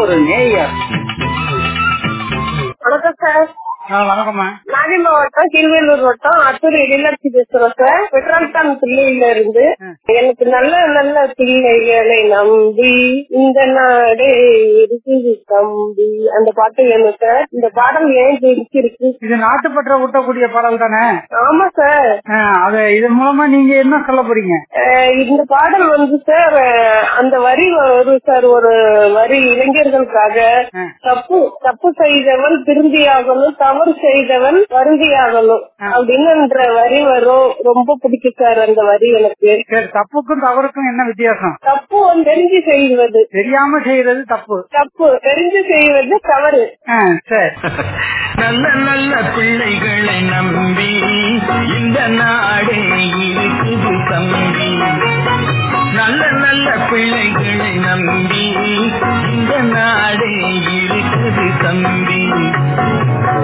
ஒரு நேயர் வணக்கம் சார் வணக்கம்மா. நாகை மாவட்டம் கீழ்வேலூர் வட்டம் அத்தூர் எழிலட்சி பேசுறோம் சார் பெட்ரோல்டான் பிள்ளையில இருந்து. எனக்கு நல்ல நல்ல பிள்ளைகளை நம்பி இந்த நாடே இருக்குது தம்பி. அந்த பாட்டு வேணும் சார். இந்த பாடல் ஏன் பிடிச்சிருக்கு இது நாட்டுப்பற்ற ஊட்டக்கூடிய பாடல் தானே? ஆமா சார். அது இதன் மூலமா நீங்க என்ன சொல்ல போறீங்க? இந்த பாடல் வந்து சார் அந்த வரி வரும் சார் ஒரு வரி இளைஞர்களுக்காக. தப்பு தப்பு செய்தவன் திருந்தியாகணும் தவறு செய்தவன் வருந்தியாகணும் அப்படின்னுன்ற வரி வரும் ரொம்ப பிடிக்கும் சார் அந்த வரி எனக்கு. சரி தப்புக்கும் தவறுக்கும் என்ன வித்தியாசம்? தப்பு வந்து தெரிஞ்சு செய்வது. தெரியாம செய்யறது தப்பு. தப்பு தெரிஞ்சு செய்வது தவறு. சரி. நல்ல நல்ல பிள்ளைகளை நம்பி இந்த நாடே இருக்குது தம்பி. நல்ல நல்ல பிள்ளைகளை நம்பி இந்த நாடே இருக்குது தம்பி.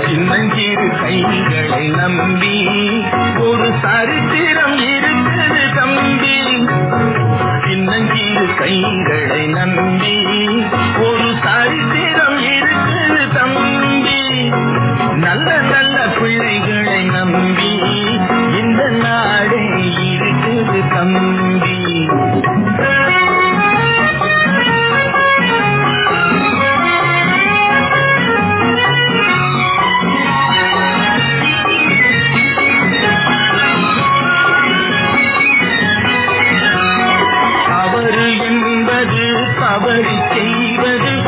சின்னஞ்சிறு கைகளை நம்பி ஒரு சரித்திரம் இருக்குது தம்பி. சின்னஞ்சிறு கைகளை நம்பி ஒரு சரித்திரம் இருக்குது தம்பி. நல்ல நல்ல பிள்ளைகளை நம்பி இந்த நாடே இருக்குது தம்பி. தவறு செய்வது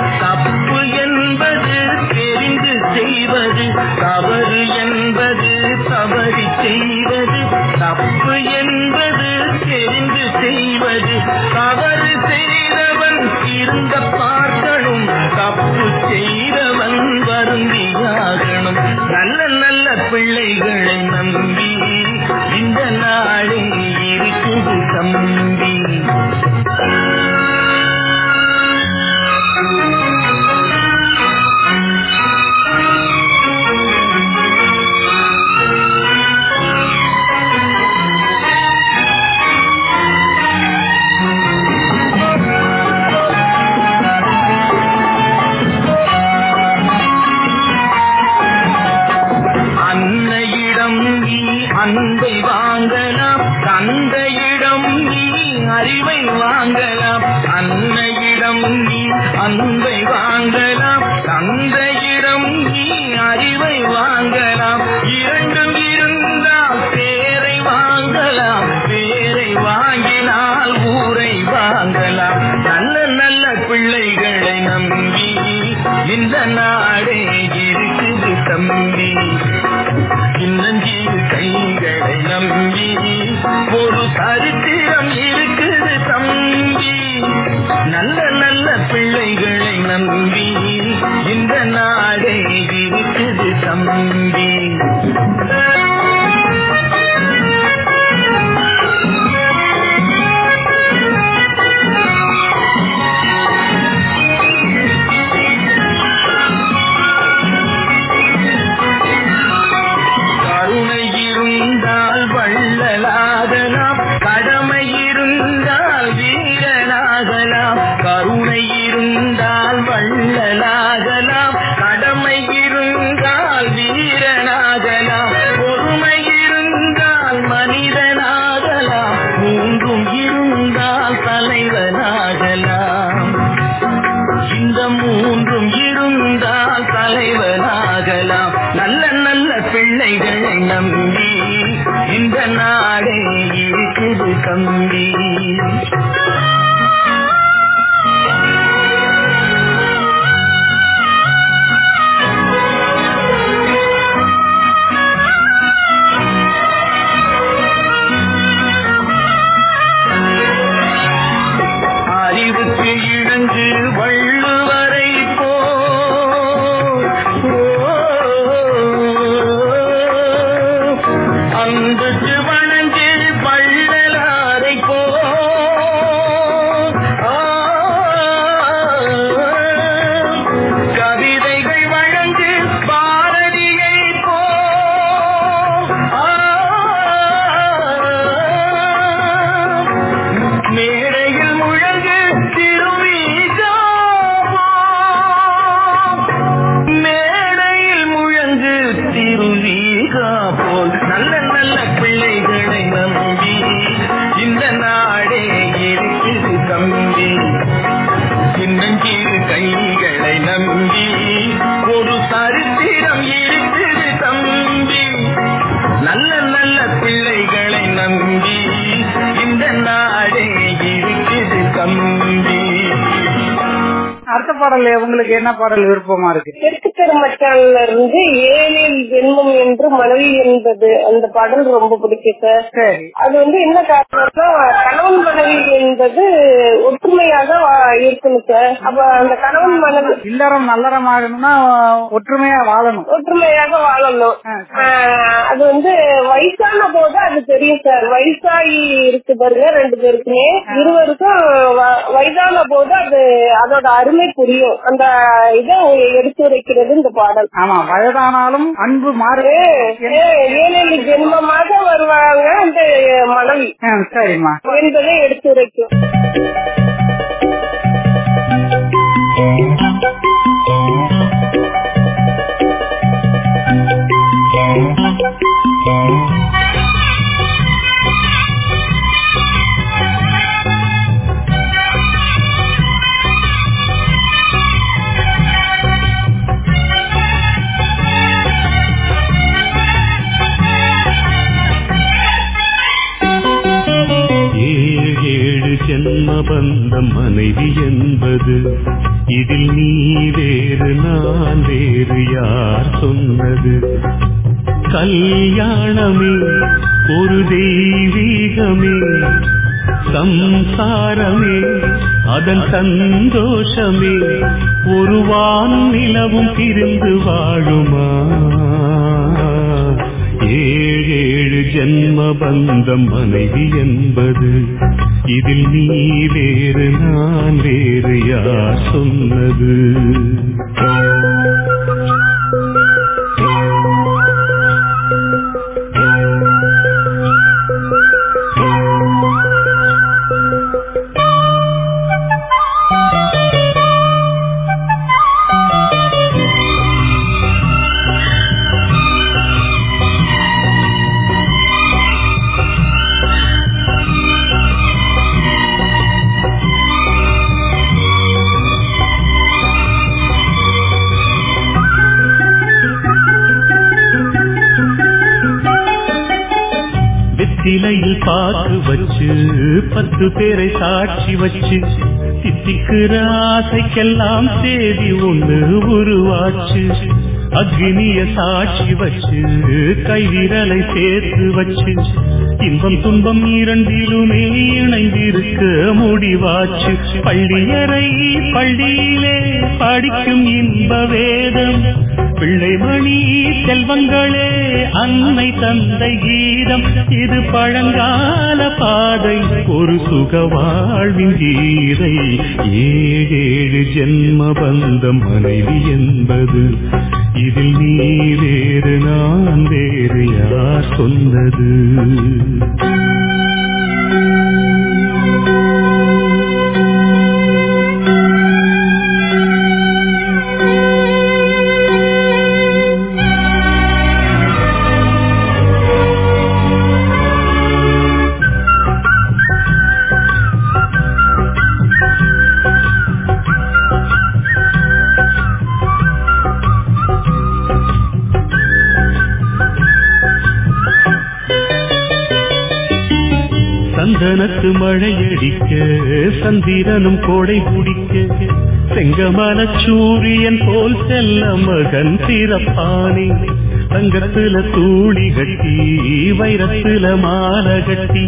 இருக்குது பாடல் உங்களுக்கு என்ன பாடல் விருப்பமா இருக்கு? தெற்கு மச்சான்ல இருந்து ஏழில் ஜென்மம் என்று மனைவி என்பது அந்த பாடல் ரொம்ப பிடிக்கும் சார். அது வந்து என்ன காரணம்னா கணவன் மனைவி என்பது ஒற்றுமையாக இருக்கணும் சார். அப்ப அந்த கணவன் மனைவி இல்லறம் நல்லறம் ஆகணும்னா ஒற்றுமையா வாழணும். ஒற்றுமையாக வாழணும். அது வந்து வயசான போது அது தெரியும் சார். வயசாகி இருக்கு பாருங்க ரெண்டு பேருக்குமே. இருவருக்கும் வயதான போது அது அதோட அருமை புரியும். அந்த இதை எடுத்து வைக்கிறது இந்த பாடல். ஆமா வயதானாலும் அன்பு மாறு ஏ, ஏழேழு ஜென்மமாக வருவாங்க அந்த மனைவி. சரிம்மா. என்பதை எடுத்து சாட்சி வச்சு சித்திக்கிற ஆசைக்கெல்லாம் தேதி ஒண்ணு உருவாச்சு. அக்னிய சாட்சி வச்சு கைவிரலை சேர்த்து வச்சு. இன்பம் துன்பம் இரண்டிலுமே இணைந்திருக்க முடிவாச்சு. பள்ளியறை பள்ளியிலே படிக்கும் இன்ப வேதம் பிள்ளைமணி செல்வங்களே அன்னை தந்தை கீதம் இது பழங்கால பாதை ஒரு சுக வாழ்வின் கீதை. ஏழேழு ஜென்ம பந்தம் மனைவி என்பது. இதில் நீ வேறு நான் வேறு யார் சொன்னது? கோடை பிடிக்க. செங்கமல சூரியன் போல் செல்ல மகன் பிறப்பானே தங்கத்துல தூணி கட்டி வைரத்துல மாலை கட்டி.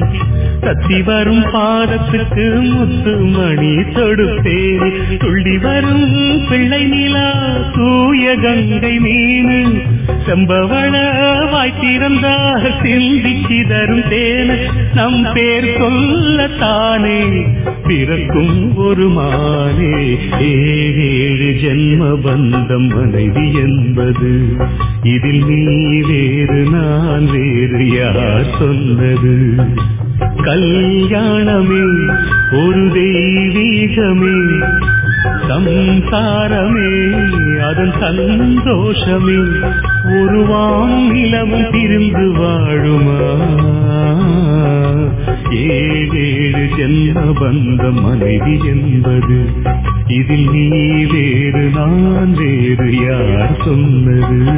கத்தி வரும் பாதத்துக்கு முத்து மணி தொடுப்பேன் துள்ளி வரும் பிள்ளை நிலா தூய கங்கை மீன். செம்பவள வாய்த்திருந்தா சிந்திச்சி தரும் தேன. நம் பேர் சொல்லத்தானே பிறக்கும் ஒரு மானே. ஏழு ஜென்ம பந்தம் மனைவி என்பது. இதில் நீ வேறு நான் வேறு யார் சொன்னது? கல்யாணமே ஒரு தெய்வீகமே. சம்சாரமே அதன் சந்தோஷமே. உருவாம் வானிலமும் பிரிந்து வாழுமா? ஏழேழு ஜென்ம பந்த மனைவி என்பது இதில் நீ வேறு நான் வேறு யார் சொன்னது?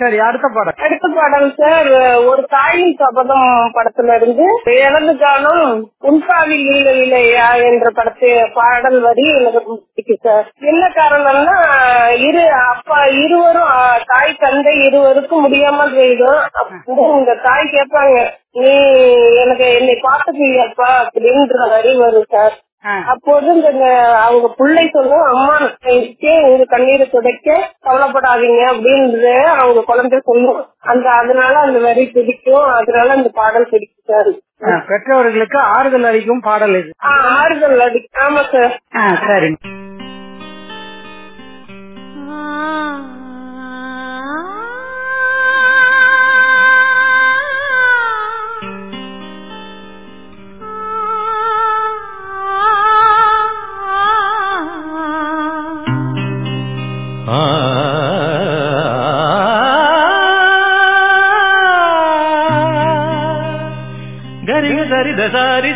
சரி அடுத்த பாடல். அடுத்த பாடல் சார் ஒரு தாயின் சபதம் படத்துல இருந்து இழந்துட்டாலும் காலம் உன்பாவில் இல்லை இல்லையா என்ற படத்து பாடல் வரி எனக்கு பிடிக்கும் சார். என்ன காரணம்னா இரு அப்பா இருவரும் தாய் தந்தை இருவருக்கும் முடியாமல் போயிடும். அப்போ இந்த தாய் கேட்பாங்க நீ எனக்கு என்னை பார்த்துக்கலையாப்பா? அப்படின்ற வரி வரும் சார். அப்போது இந்த அவங்க பிள்ளை சொல்லும் அம்மா இருக்கேன் உங்க கண்ணீரை துடைக்க கவலைப்படாதீங்க அப்படின்றது அவங்க குழந்தை சொல்லும். அந்த அதனால அந்த வரி பிடிக்கும். அதனால அந்த பாடல் பிடிக்கும் சார். பெற்றோர்களுக்கு ஆறுதல் அளிக்கும் பாடல் இது. ஆறுதல் அடி ஆமா சார். ஆ, சரிங்க.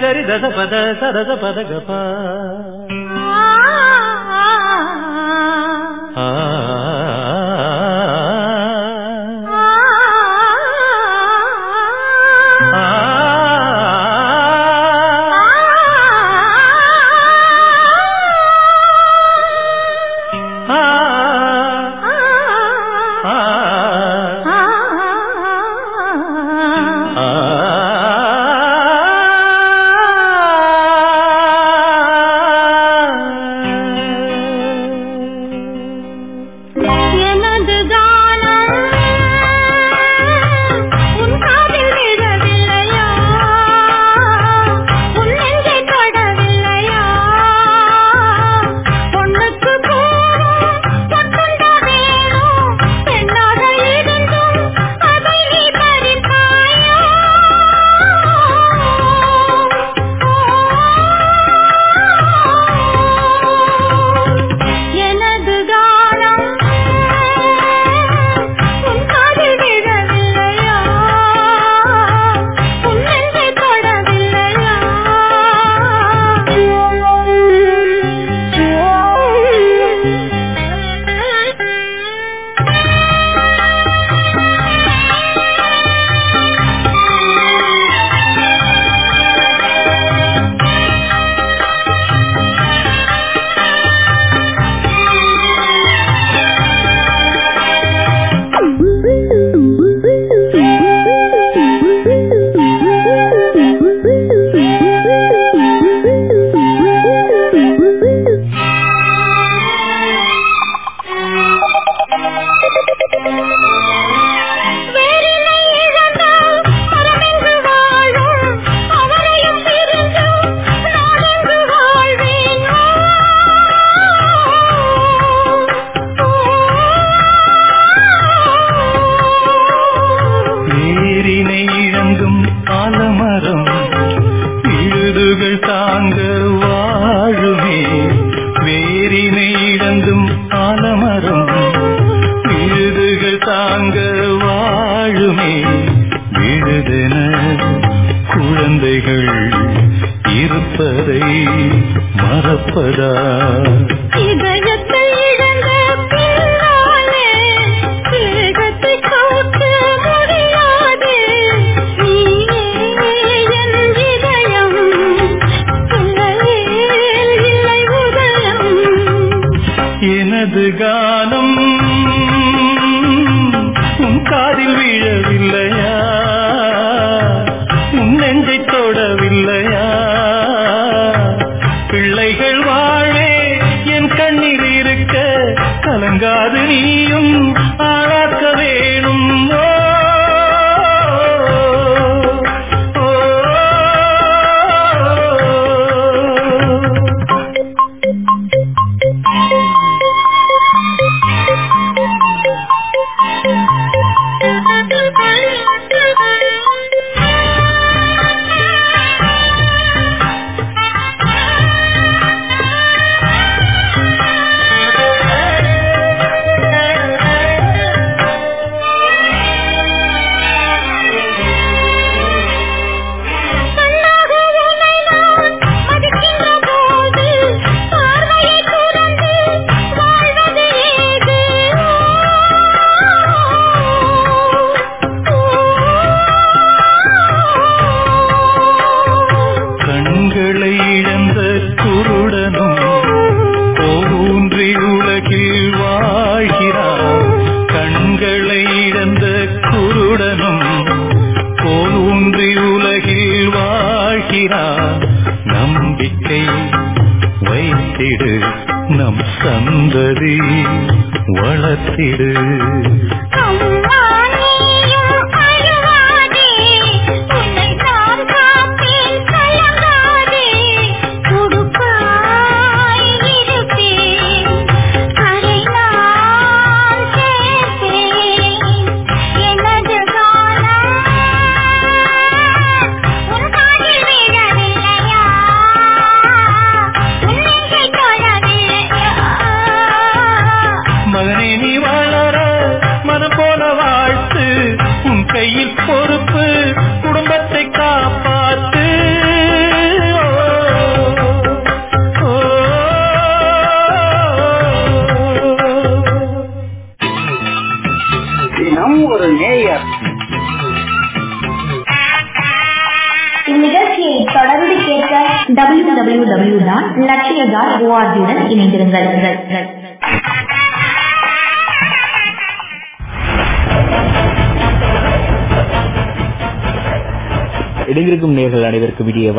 ಧರಿ ದಸ ಪದ ಸರಸ ಪದ ಗಪ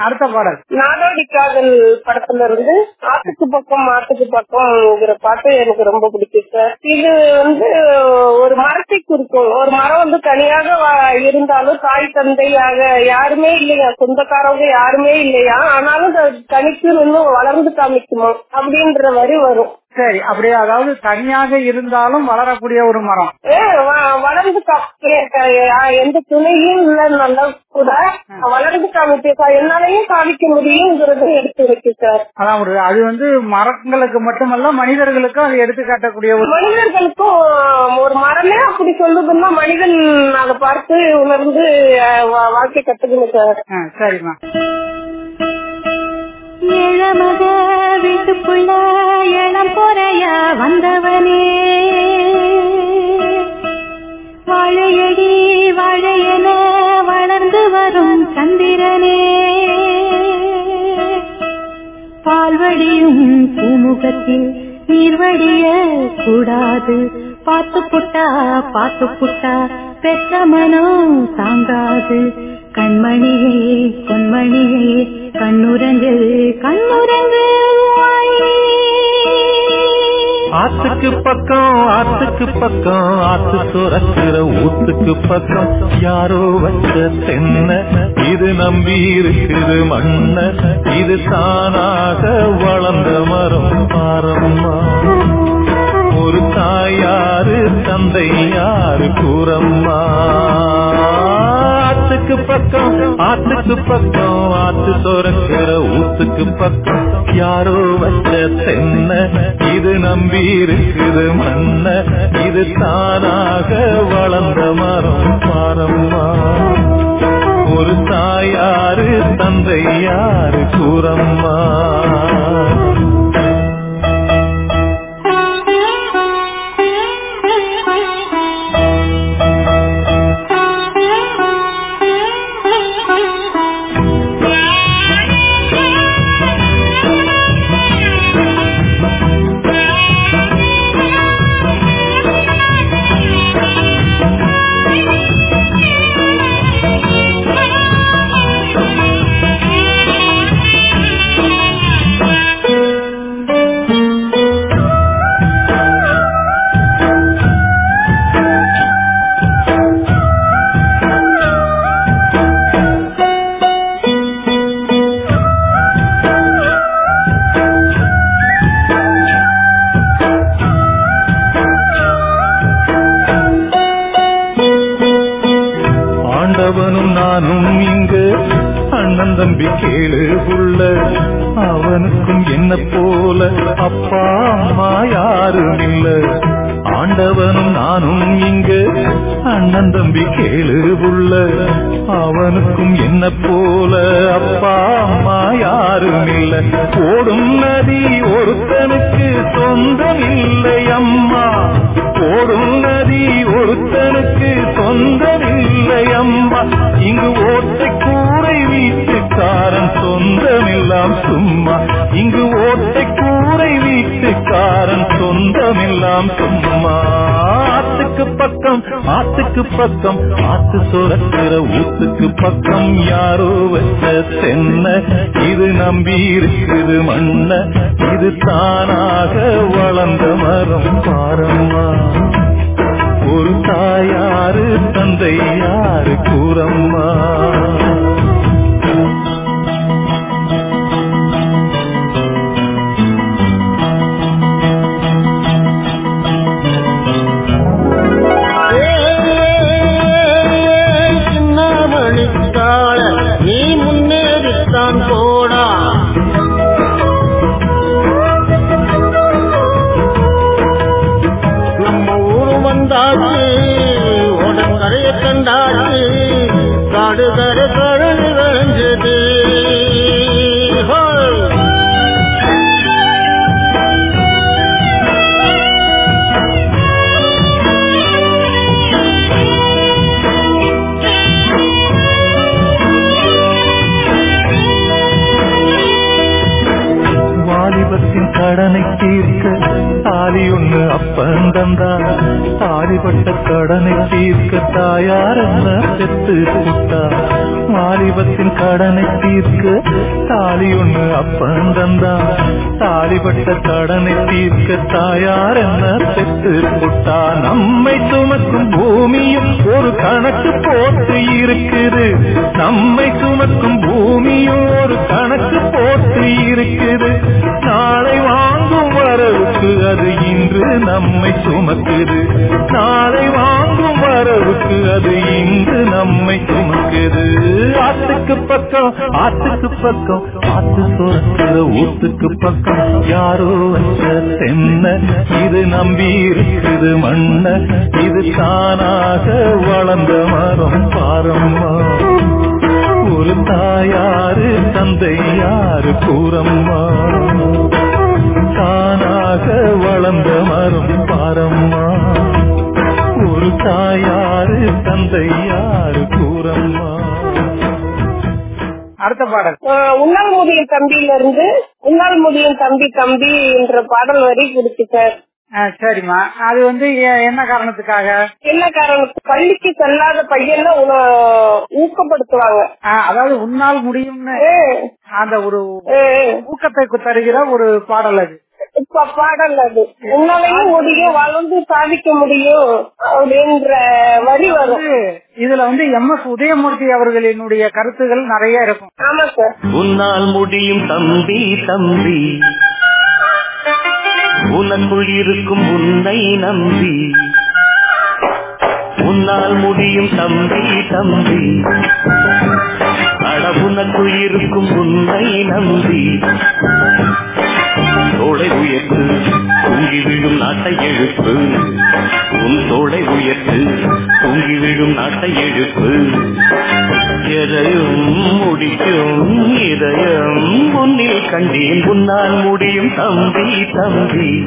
அடுத்த பாடல். நாடோடி காதல் படத்துல இருந்து ஆட்டுக்கு பக்கம் மாட்டுக்கு பக்கம்ங்கிற பாட்டு எனக்கு ரொம்ப பிடிக்கும் சார். இது வந்து ஒரு மரத்தை குறிக்கும். ஒரு மரம் வந்து தனியாக இருந்தாலும் தாய் தந்தையாக யாருமே இல்லையா? சொந்தக்காரவங்க யாருமே இல்லையா? ஆனாலும் தனித்து நின்று வளர்ந்து காமிக்குமா? அப்படின்ற வரி வரும். சரி அப்படியே அதாவது தனியாக இருந்தாலும் வளரக்கூடிய ஒரு மரம். ஏ, வ- வளர்ந்து காமிக்க எந்த துணையும் இல்லைன்னா கூட வளர்ந்து காமிக்க என்னாலையும் காமிக்க முடியுங்கிறத எடுத்து சார். அதான் ஒரு அது வந்து மரங்களுக்கு மட்டுமல்ல மனிதர்களுக்கும் அது எடுத்து காட்டக்கூடிய ஒரு மனிதர்களுக்கும் ஒரு மரமே அப்படி சொல்லுதுன்னா மனிதன் அதை பார்த்து உணர்ந்து வாழ்க்கை கத்துக்கணும் சார். சரிம்மா. இளமக வீட்டுக்குள்ள இளம் பொறையா வந்தவனே. வாழையடி வாழையன வளர்ந்து வரும் சந்திரனே. பால்வடியும் பூமுகத்தில் நீர்வடிய கூடாது. பார்த்து புட்டா பார்த்து புட்டா பெற்ற மனம் தாங்காது. கண்மணியே பொன்மணியே கண்ணுரங்கு கண்ணுரங்கு ஆத்துக்கு பக்கம் ஆத்துக்கு பக்கம் ஆத்து துறக்கிற ஊத்துக்கு பக்கம். யாரோ வச்ச தென்ன இது நம்பி இருக்கிறது மண்ண இது தானாக வளர்ந்த மரம். பாரம்மா ஒரு தாயாரு தந்தை யாரு கூறம்மா ஆத்துக்கு பக்கம் ஆத்துக்கு பக்கம் ஆத்து துறக்கிற ஊத்துக்கு பக்கம். யாரோ வச்ச தென்ன இது நம்பி இருக்குது மண்ண இது தானாக வளர்ந்த மரம் பாரம்மா. ஒரு தாயாரு தந்தை யாரு கூறம்மா ஆத்துக்கு பக்கம் ஆத்து சுரக்கிற ஊத்துக்கு பக்கம் யாரோ வச்ச தென்ன. இது நம்பி இருக்குது மண்ண இது தானாக வளர்ந்த மரம் பாரம்மா. ஒரு தாயாரு தந்தை யாரு கூறம்மா? கடனை தீர்க்க தாலி ஒண்ணு அப்பன் தந்தா தாலிப்பட்ட கடனை தீர்க்க தாயார் என்ன செத்து கூட்டா வாலிபத்தின் கடனை தீர்க்க தாலி ஒண்ணு அப்பன் தந்தா தாலிப்பட்ட கடனை தீர்க்க தாயார் என்ன செத்து கூட்டா நம்மை சுமக்கும் பூமியும் ஒரு கணக்கு போட்டு இருக்குது. நம்மை சுமக்கும் பூமியும் ஒரு கணக்கு போட்டு இருக்குது. நாளை வாங்கும் வரவுக்கு அது இன்று நம்மை சுமக்குது. நாளை வாங்கும் வரவுக்கு அது இன்று நம்மை சுமக்குது. ஆத்துக்கு பக்கம் ஆத்துக்கு பக்கம் ஆத்து சுரக்கிற ஊத்துக்கு பக்கம். யாரோ வச்ச தென்ன இது நம்பி இருக்குது மண்ண. இது தானாக வளர்ந்த மரம் பாரம்மா ஒரு தாயாரு தந்தை யாரு கூறம்மா? தானாக வளர்ந்த மரம் பாரம்மா. ஒரு தாயாரு தந்தை யாரு கூறம்மா? அடுத்த பாடல். ஆஹ் உன்னால் முடியும் தம்பியில இருந்து உன்னால் முடியும் தம்பி தம்பி என்ற பாடல் வரி கொடுத்து சார் சரிம்மா. அது வந்து என்ன காரணத்துக்காக? என்ன காரணம்? பள்ளிக்கு செல்லாத பையனை உன ஊக்கப்படுத்துவாங்க. அதாவது உன்னால் முடியும்னு அந்த ஒரு ஊக்கத்தை தருகிற ஒரு பாடல் அது. இப்ப பாடல் அது. உன்னாலையும் முடியும் வளர்ந்து சாதிக்க முடியும் அப்படின்ற வரி வரும். வந்து இதுல வந்து எம் எஸ் உதயமூர்த்தி அவர்களினுடைய கருத்துகள் நிறைய இருக்கும். ஆமா சார். உன்னால் முடியும் தம்பி தம்பி. உனக்குள் இருக்கும் உன்னை நம்பி. உன்னால் முடியும் தம்பி தம்பி. அட உனக்குள் இருக்கும் உன்னை நம்பி. தோளை உயர்த்து தூங்கி விழும் நாட்டை எழுப்பு. உன் தோளை உயர்த்து தூங்கி விழும் நாட்டை எழுப்பு. எதையும் முடிக்கும் இதயம் உன்னில் கண்டேன். உன்னால் முடியும் தம்பி தம்பி.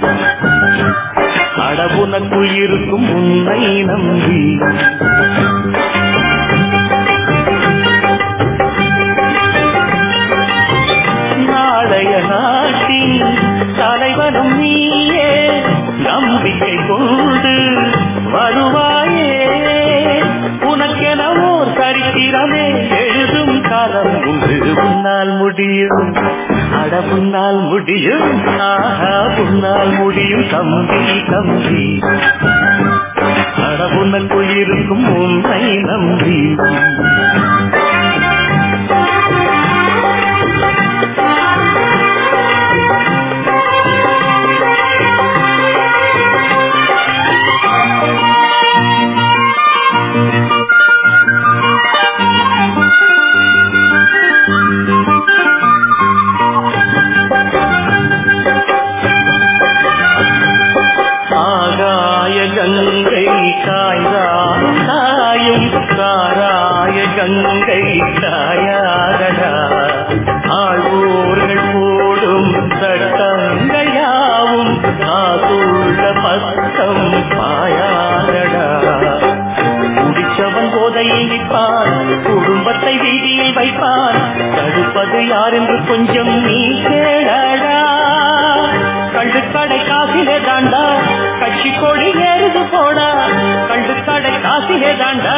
அடவுனக்குள் இருக்கும் உன்னை நம்பி. நாளைய நாட்டின் தலைவனும் நீயே. நம்பிக்கை கொண்டு வருவாயே. உனக்கென ஓர் சரித்திரமே. எழுதும் காலம் உண்டு உன்னால் முடியும். அட உன்னால் முடியும். ஆஹா உன்னால் முடியும். தம்பி தம்பி. அட உனக்குள் இருக்கும் உன்னை நம்பி. கங்கை தாயாரடா ஆழ்வோர்கள் போடும் சட்டங்கள் யாவும் காதுள்ள பக்கம் பாயாகடா குடிச்சவன் போதையை நிற்பான் வைப்பான். தடுப்பது யார் என்று கொஞ்சம் நீ கேளடா. கண்டு கடை காசிலே தாண்டா கட்சி கொடி ஏறுது போடா. கண்டு கடை காசிலே தாண்டா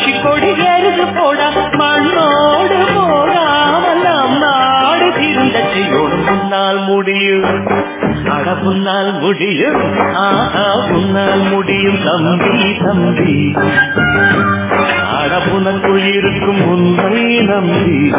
காட்சி கொடி எருது போட மண்ணோடு போடாமல் நம் நாடு திருந்தச்சியோடு முன்னால் முடியும். அட முன்னால் முடியும். ஆஹா முன்னால் முடியும். தம்பி தம்பி. அடப்புனக்குள் இருக்கும் உண்மை நம்பி.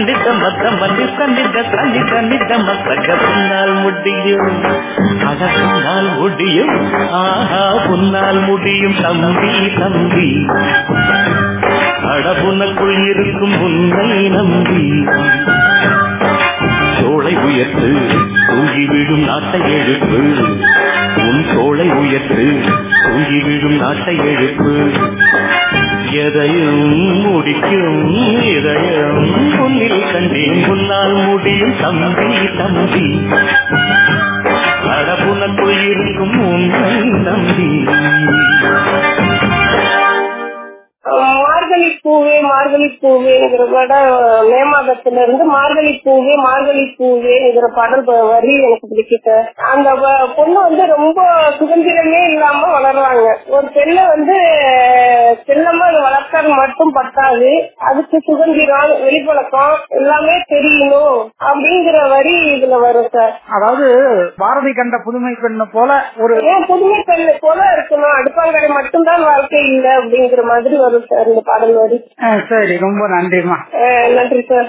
தன்னித மத்த மன்னி தன்னித தண்ணி தன்னித மத்த கசனால் முடியும். அட புன்னால் முடியும். ஆஹா புன்னால் முடியும். தம்பி தம்பி. அடபுனக்குள் இருக்கும் உன்னை நம்பி. சோலை உயர்த்து தூங்கி விடும் நாட்டை எழுப்பு. உன் சோலை உயர்த்து தூங்கி விடும் நாட்டை எழுப்பு. எதையும் முடிக்கும் இதயம். பொன்னில் கண்டேன் முன்னால் முடியும் தம்பி தம்பி. அடபுனக்குள் இருக்கும் உன்னை நம்பி. மார்கழி பூவேங்கிற படம் மே மாதத்துல இருந்து மார்கழி பூவே மார்கழி பூவேங்கிற பாடல் வரி எனக்கு பிடிக்கும் சார் அந்த பொண்ணு வந்து ரொம்ப சுதந்திரமே இல்லாம வளர்றாங்க. ஒரு பெண்ணை வந்து செல்லமா வளர்க்கறது மட்டும் பத்தாது. அதுக்கு சுதந்திரம் வெளிப்பழக்கம் எல்லாமே தெரியணும் அப்படிங்கிற வரி இதுல வரும் சார். அதாவது பாரதி கண்ட புதுமை பெண்ணு போல ஒரு புதுமை பெண்ணு போல இருக்கணும்? அடுப்பாங்கரை மட்டும்தான் வாழ்க்கை இல்ல அப்படிங்கிற மாதிரி வரும் சார் இந்த பாடல் வரி. அஹ், சரி ரொம்ப நன்றிமா நன்றி சார்.